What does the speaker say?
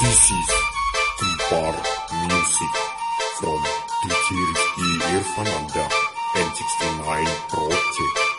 This is Gempar Music from DJ Irfan Irfananda N69 Project.